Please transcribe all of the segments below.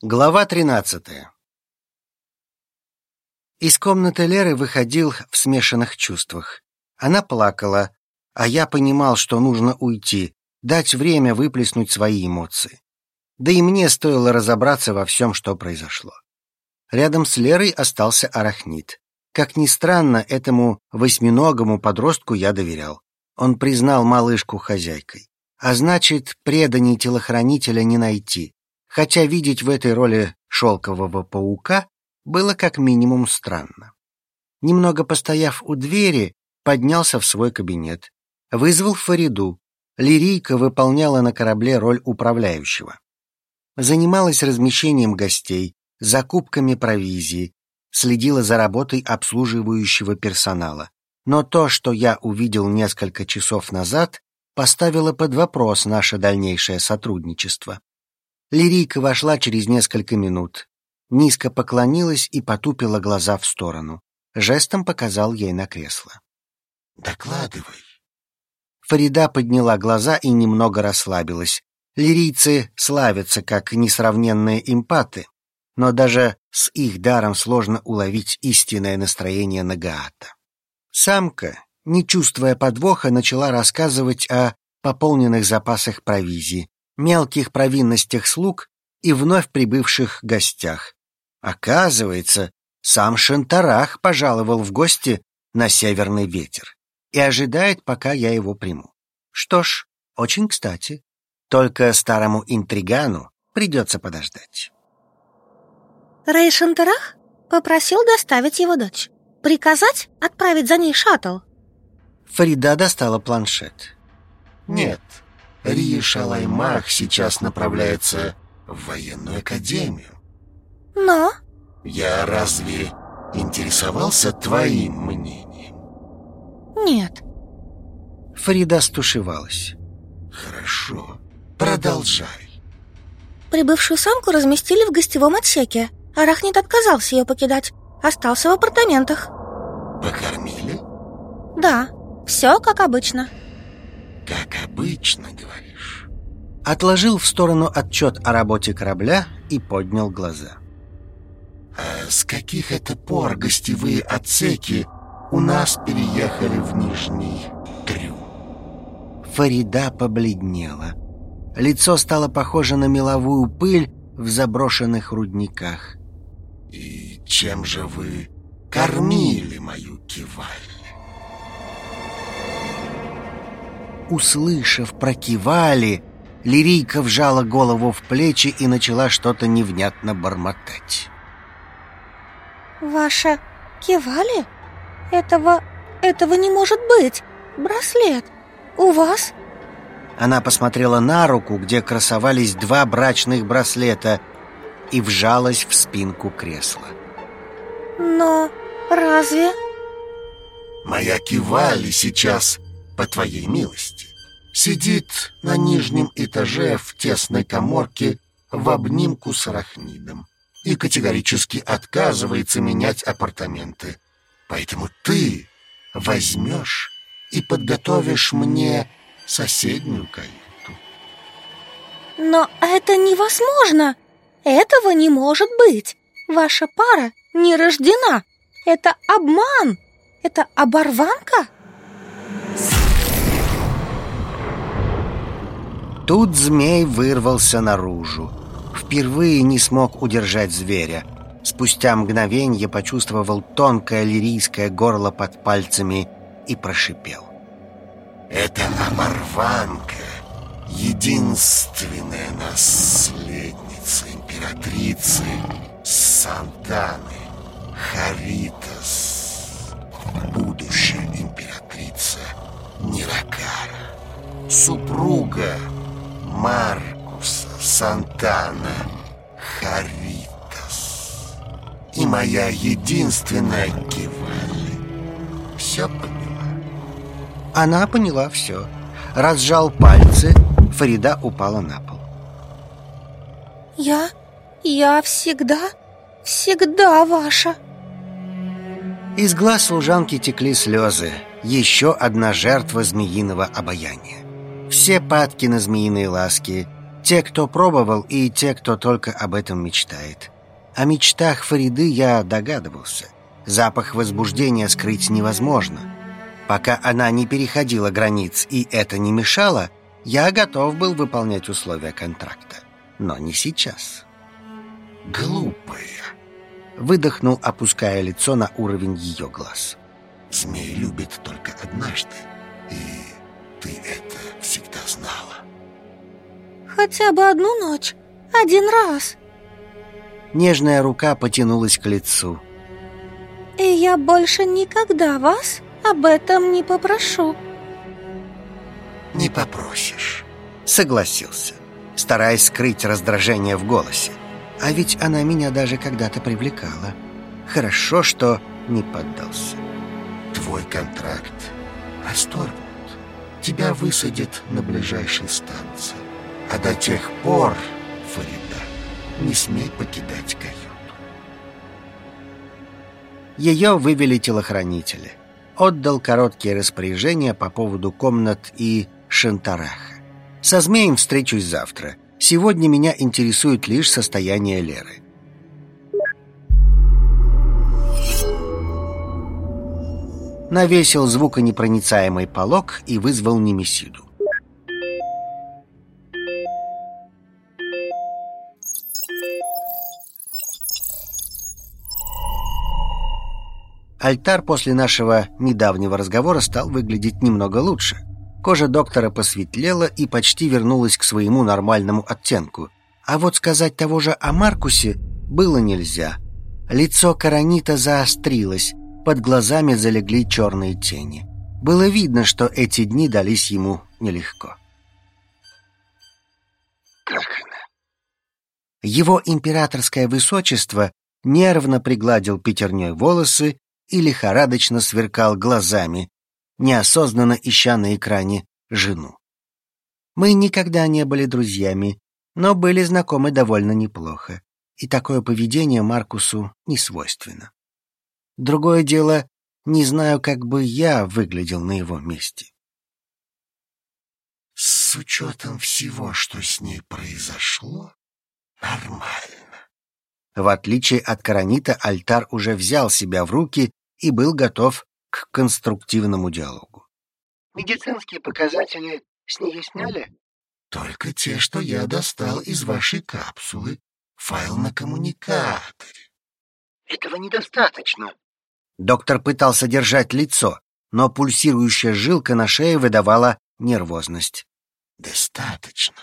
Глава 13 Из комнаты Леры выходил в смешанных чувствах. Она плакала, а я понимал, что нужно уйти, дать время выплеснуть свои эмоции. Да и мне стоило разобраться во всем, что произошло. Рядом с Лерой остался арахнит. Как ни странно, этому восьминогому подростку я доверял. Он признал малышку хозяйкой. А значит, преданий телохранителя не найти хотя видеть в этой роли шелкового паука было как минимум странно. Немного постояв у двери, поднялся в свой кабинет. Вызвал Фариду. Лирийка выполняла на корабле роль управляющего. Занималась размещением гостей, закупками провизии, следила за работой обслуживающего персонала. Но то, что я увидел несколько часов назад, поставило под вопрос наше дальнейшее сотрудничество. Лирийка вошла через несколько минут. Низко поклонилась и потупила глаза в сторону. Жестом показал ей на кресло. «Докладывай». Фарида подняла глаза и немного расслабилась. Лирийцы славятся как несравненные импаты, но даже с их даром сложно уловить истинное настроение Нагаата. Самка, не чувствуя подвоха, начала рассказывать о пополненных запасах провизии, мелких провинностях слуг и вновь прибывших гостях. Оказывается, сам Шантарах пожаловал в гости на северный ветер и ожидает, пока я его приму. Что ж, очень кстати. Только старому интригану придется подождать. Рэй Шантарах попросил доставить его дочь. Приказать отправить за ней шаттл. Фарида достала планшет. Нет, Рия Шалаймах сейчас направляется в военную академию. Но? Я разве интересовался твоим мнением? Нет. Фарида стушевалась. Хорошо, продолжай. Прибывшую самку разместили в гостевом отсеке. Арахнит отказался ее покидать. Остался в апартаментах. Покормили? Да, все как обычно. Как обычно, говоришь. Отложил в сторону отчет о работе корабля и поднял глаза. А с каких это пор гостевые отсеки у нас переехали в Нижний Трюм? Фарида побледнела. Лицо стало похоже на меловую пыль в заброшенных рудниках. И чем же вы кормили мою киваль? Услышав про кивали, Лирийка вжала голову в плечи и начала что-то невнятно бормотать. Ваша кивали? Этого... этого не может быть. Браслет. У вас? Она посмотрела на руку, где красовались два брачных браслета, и вжалась в спинку кресла. Но разве... Моя кивали сейчас по твоей милости. Сидит на нижнем этаже в тесной коморке в обнимку с арахнидом и категорически отказывается менять апартаменты. Поэтому ты возьмешь и подготовишь мне соседнюю каюту. Но это невозможно! Этого не может быть! Ваша пара не рождена! Это обман! Это оборванка? Тут змей вырвался наружу. Впервые не смог удержать зверя. Спустя мгновенье почувствовал тонкое лирийское горло под пальцами и прошипел. Это оборванка, единственная наследница императрицы Сантаны, Харитас, будущая императрица Ниракара, супруга Маркуса Сантана Харитас и моя единственная Кивали. Все поняла? Она поняла все. Разжал пальцы, Фарида упала на пол. Я... я всегда... всегда ваша. Из глаз служанки текли слезы. Еще одна жертва змеиного обаяния. Все падки на змеиные ласки, Те, кто пробовал, и те, кто только об этом мечтает. О мечтах Фариды я догадывался. Запах возбуждения скрыть невозможно. Пока она не переходила границ и это не мешало, я готов был выполнять условия контракта. Но не сейчас. Глупая. Выдохнул, опуская лицо на уровень ее глаз. Змей любит только однажды, и ты это всегда знала. Хотя бы одну ночь, один раз. Нежная рука потянулась к лицу. И я больше никогда вас об этом не попрошу. Не попросишь. Согласился, стараясь скрыть раздражение в голосе. А ведь она меня даже когда-то привлекала. Хорошо, что не поддался. Твой контракт расторгнут. Тебя высадят на ближайшей станции. А до тех пор, Фарида, не смей покидать каюту. Ее вывели телохранители. Отдал короткие распоряжения по поводу комнат и Шантараха. Со змеем встречусь завтра. Сегодня меня интересует лишь состояние Леры. Навесил звуконепроницаемый полог и вызвал Немесиду. Альтар после нашего недавнего разговора стал выглядеть немного лучше. Кожа доктора посветлела и почти вернулась к своему нормальному оттенку. А вот сказать того же о Маркусе было нельзя. Лицо Каранита заострилось, под глазами залегли черные тени. Было видно, что эти дни дались ему нелегко. Как она? Его императорское высочество нервно пригладил пятерней волосы и лихорадочно сверкал глазами, неосознанно ища на экране жену. Мы никогда не были друзьями, но были знакомы довольно неплохо, и такое поведение Маркусу не свойственно. Другое дело, не знаю, как бы я выглядел на его месте. С учетом всего, что с ней произошло, нормально. В отличие от Каранита, Альтар уже взял себя в руки и был готов к конструктивному диалогу. Медицинские показатели с нее сняли? Только те, что я достал из вашей капсулы. Файл на коммуникаторе. Этого недостаточно. Доктор пытался держать лицо, но пульсирующая жилка на шее выдавала нервозность. Достаточно.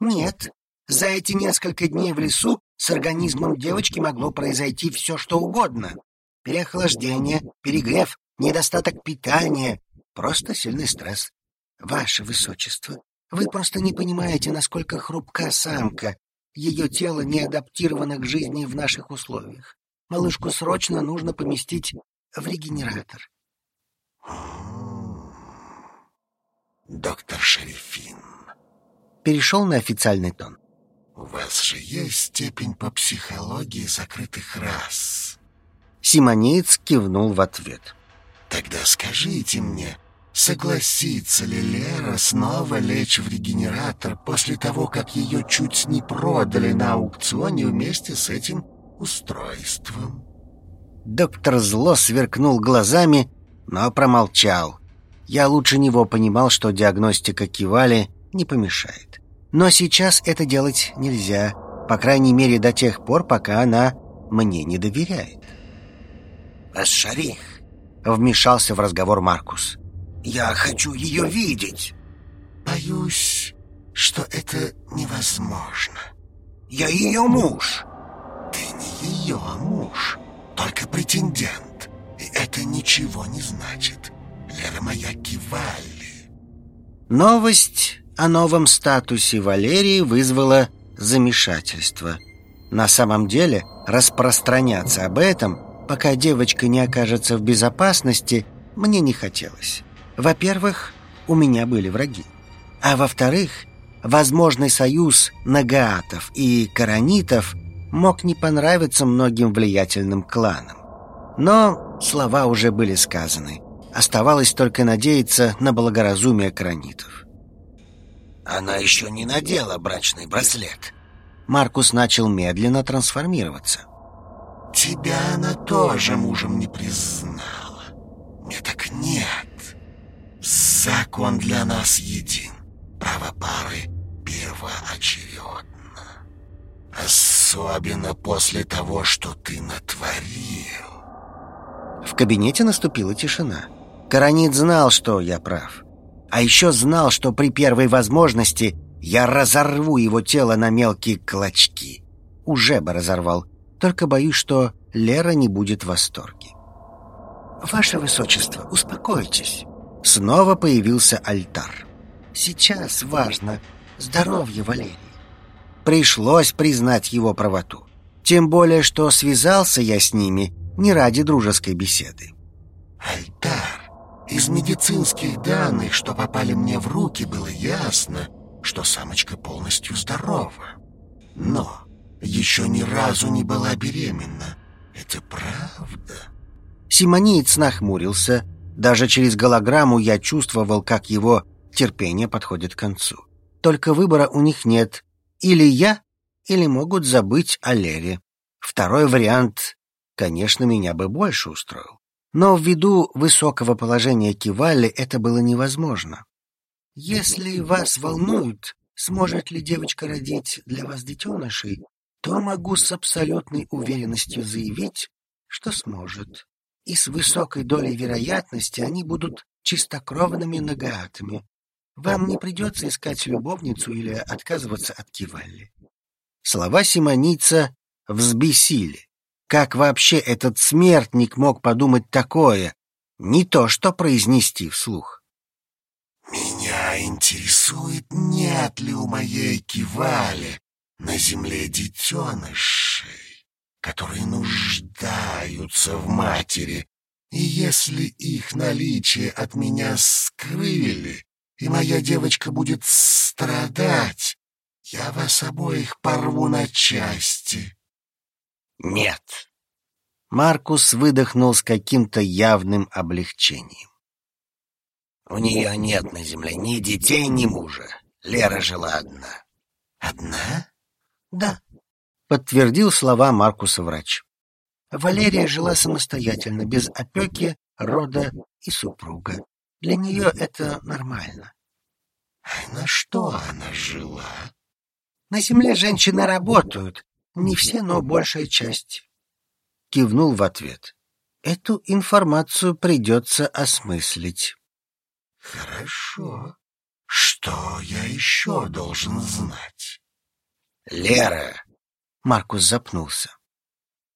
Нет. За эти несколько дней в лесу с организмом девочки могло произойти все, что угодно. Переохлаждение, перегрев, недостаток питания, просто сильный стресс. Ваше Высочество, вы просто не понимаете, насколько хрупка самка. Ее тело не адаптировано к жизни в наших условиях. Малышку срочно нужно поместить в регенератор. Доктор Шерифин, Перешел на официальный тон. у вас же есть степень по психологии закрытых рас. Симонеец кивнул в ответ. Тогда скажите мне, согласится ли Лера снова лечь в регенератор после того, как ее чуть не продали на аукционе вместе с этим устройством? Доктор зло сверкнул глазами, но промолчал. Я лучше него понимал, что диагностика кивали не помешает. Но сейчас это делать нельзя, по крайней мере до тех пор, пока она мне не доверяет. Ас-Шарих, Вмешался в разговор Маркус. я хочу ее видеть. Боюсь, что это невозможно. Я ее муж. Ее муж, только претендент. И это ничего не значит. Лера моя Кивали. Новость о новом статусе Валерии вызвала замешательство. На самом деле, распространяться об этом, пока девочка не окажется в безопасности, мне не хотелось. Во-первых, у меня были враги. А во-вторых, возможный союз нагаатов и каранитов мог не понравиться многим влиятельным кланам. Но слова уже были сказаны. Оставалось только надеяться на благоразумие каранитов. Она еще не надела брачный браслет. Маркус начал медленно трансформироваться. Тебя она тоже мужем не признала. Мне так нет. Закон для нас един. Право пары первоочередно. Особенно после того, что ты натворил. В кабинете наступила тишина. Каранит знал, что я прав. А еще знал, что при первой возможности я разорву его тело на мелкие клочки. Уже бы разорвал. Только боюсь, что Лера не будет в восторге. «Ваше Высочество, успокойтесь». Снова появился альтар. «Сейчас важно здоровье Валерии». Пришлось признать его правоту. Тем более, что связался я с ними не ради дружеской беседы. Альтар, из медицинских данных, что попали мне в руки, было ясно, что самочка полностью здорова. Но еще ни разу не была беременна. Это правда? Симониец нахмурился. Даже через голограмму я чувствовал, как его терпение подходит к концу. Только выбора у них нет. Или я, или могут забыть о Лере. Второй вариант, конечно, меня бы больше устроил. Но ввиду высокого положения Кивали это было невозможно. Если вас волнует, сможет ли девочка родить для вас детенышей, то могу с абсолютной уверенностью заявить, что сможет и с высокой долей вероятности они будут чистокровными нагаатами. Вам не придется искать любовницу или отказываться от Кивалли. Слова симонийца взбесили. Как вообще этот смертник мог подумать такое? Не то, что произнести вслух. «Меня интересует, нет ли у моей Кивали на земле детенышей которые нуждаются в матери. И если их наличие от меня скрыли, и моя девочка будет страдать, я вас обоих порву на части. Нет. Маркус выдохнул с каким-то явным облегчением. У нее нет на земле ни детей, ни мужа. Лера жила одна. Одна? Да. — подтвердил слова Маркуса врач. Валерия жила самостоятельно, без опеки, рода и супруга. Для нее это нормально. На что она жила? На земле женщины работают. Не все, но большая часть. Кивнул в ответ. Эту информацию придется осмыслить. Хорошо. Что я еще должен знать? Лера Маркус запнулся.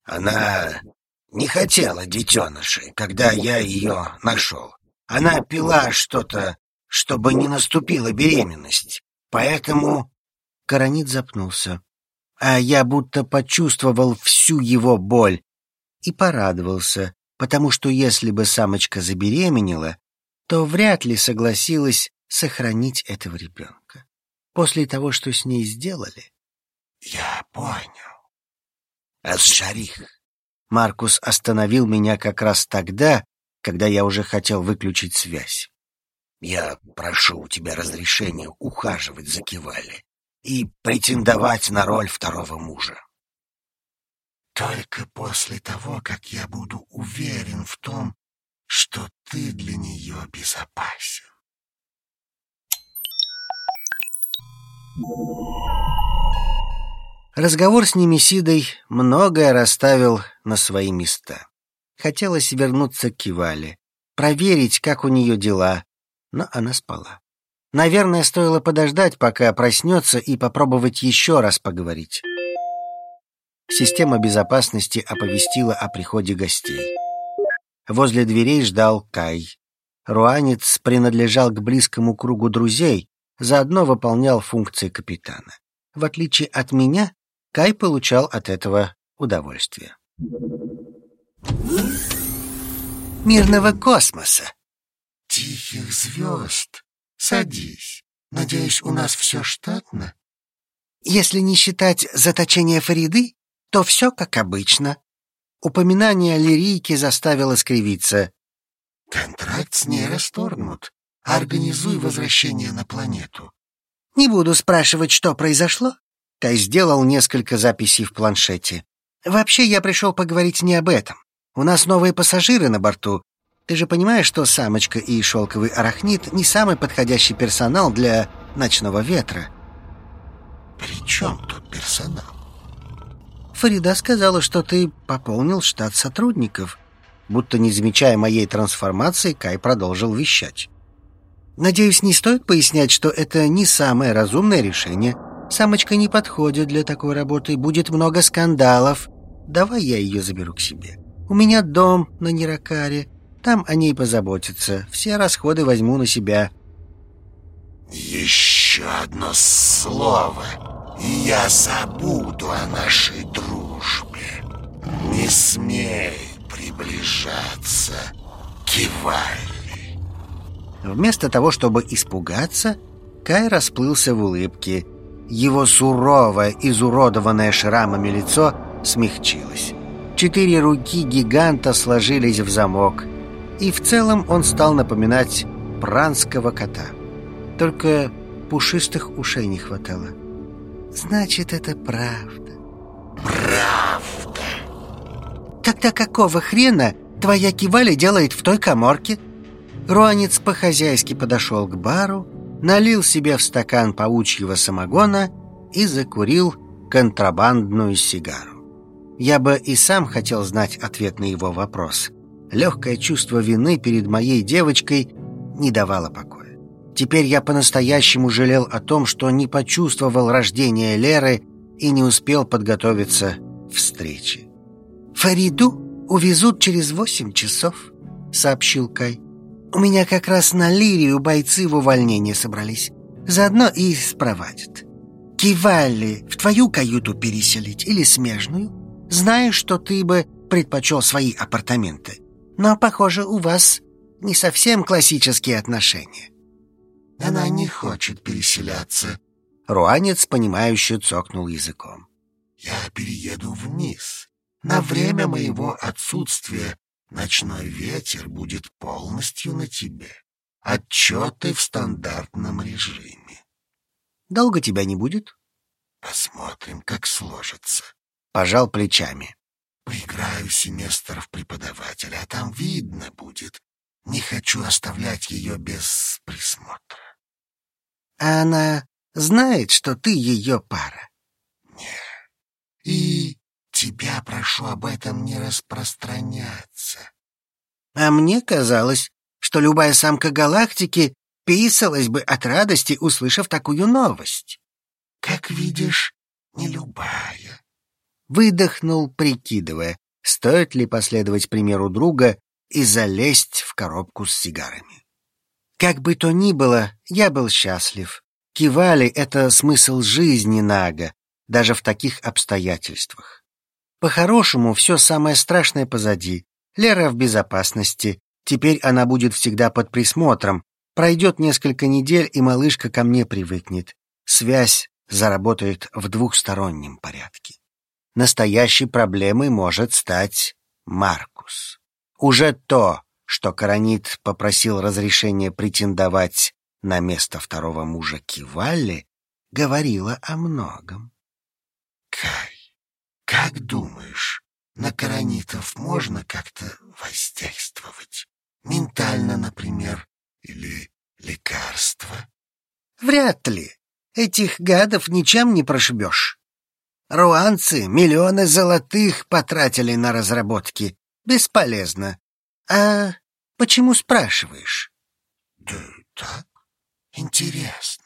Она не хотела детенышей, когда я ее нашел. Она пила что-то, чтобы не наступила беременность. Поэтому... Коронит запнулся. А я будто почувствовал всю его боль и порадовался, потому что если бы самочка забеременела, то вряд ли согласилась сохранить этого ребенка. После того, что с ней сделали, я понял. Ас-Шарих. Маркус остановил меня как раз тогда, когда я уже хотел выключить связь. Я прошу у тебя разрешения ухаживать за Кивали и претендовать на роль второго мужа. Только после того, как я буду уверен в том, что ты для нее безопасен. Разговор с Немесидой многое расставил на свои места. Хотелось вернуться к Кивале, проверить, как у нее дела, но она спала. Наверное, стоило подождать, пока проснется, и попробовать еще раз поговорить. Система безопасности оповестила о приходе гостей. Возле дверей ждал Кай. Руанец принадлежал к близкому кругу друзей, заодно выполнял функции капитана. В отличие от меня, Кай получал от этого удовольствие. «Мирного космоса!» «Тихих звезд! Садись. Надеюсь, у нас все штатно?» «Если не считать заточения Фариды, то все как обычно». Упоминание лирийки заставило скривиться. «Контракт с ней расторгнут. Организуй возвращение на планету. Не буду спрашивать, что произошло. Кай сделал несколько записей в планшете. Вообще, я пришел поговорить не об этом. У нас новые пассажиры на борту. Ты же понимаешь, что самочка и шелковый арахнит не самый подходящий персонал для ночного ветра. При чем тут персонал? Фарида сказала, что ты пополнил штат сотрудников. Будто не замечая моей трансформации, Кай продолжил вещать. Надеюсь, не стоит пояснять, что это не самое разумное решение. Самочка не подходит для такой работы, будет много скандалов. Давай я ее заберу к себе. У меня дом на Ниракаре, там о ней позаботятся. Все расходы возьму на себя. Еще одно слово, и я забуду о нашей дружбе. Не смей приближаться к Ивалли. Вместо того, чтобы испугаться, Кай расплылся в улыбке. Его суровое, изуродованное шрамами лицо смягчилось. Четыре руки гиганта сложились в замок, и в целом он стал напоминать пранского кота. Только пушистых ушей не хватало. Значит, это правда. Правда. Тогда какого хрена твоя кивали делает в той коморке? Руанец по-хозяйски подошел к бару, налил себе в стакан паучьего самогона и закурил контрабандную сигару. Я бы и сам хотел знать ответ на его вопрос. Легкое чувство вины перед моей девочкой не давало покоя. Теперь я по-настоящему жалел о том, что не почувствовал рождения Леры и не успел подготовиться к встрече. «Фариду увезут через восемь часов», — сообщил Кай. «У меня как раз на Лирию бойцы в увольнение собрались. Заодно и спровадят. Кивали в твою каюту переселить или смежную? Знаю, что ты бы предпочел свои апартаменты. Но, похоже, у вас не совсем классические отношения». Она не хочет переселяться. Руанец, понимающе цокнул языком. Я перееду вниз. На время моего отсутствия ночной ветер будет полностью на тебе. Отчеты в стандартном режиме. Долго тебя не будет? Посмотрим, как сложится. Пожал плечами. Поиграю семестр в преподавателя, а там видно будет. Не хочу оставлять ее без присмотра. А она знает, что ты ее пара? Нет. И тебя прошу об этом не распространяться. А мне казалось, что любая самка галактики писалась бы от радости, услышав такую новость. Как видишь, не любая. Выдохнул, прикидывая, стоит ли последовать примеру друга и залезть в коробку с сигарами. Как бы то ни было, я был счастлив. Кивали — это смысл жизни Нага, даже в таких обстоятельствах. По-хорошему, все самое страшное позади. Лера в безопасности. Теперь она будет всегда под присмотром. Пройдет несколько недель, и малышка ко мне привыкнет. Связь заработает в двухстороннем порядке. Настоящей проблемой может стать Маркус. Уже то, что Каранит попросил разрешения претендовать на место второго мужа Кивалли, говорила о многом. Кай, как думаешь, на Каранитов можно как-то воздействовать? Ментально, например, или лекарства? Вряд ли. Этих гадов ничем не прошибешь. Руанцы миллионы золотых потратили на разработки. Бесполезно. А почему спрашиваешь? Да так, интересно.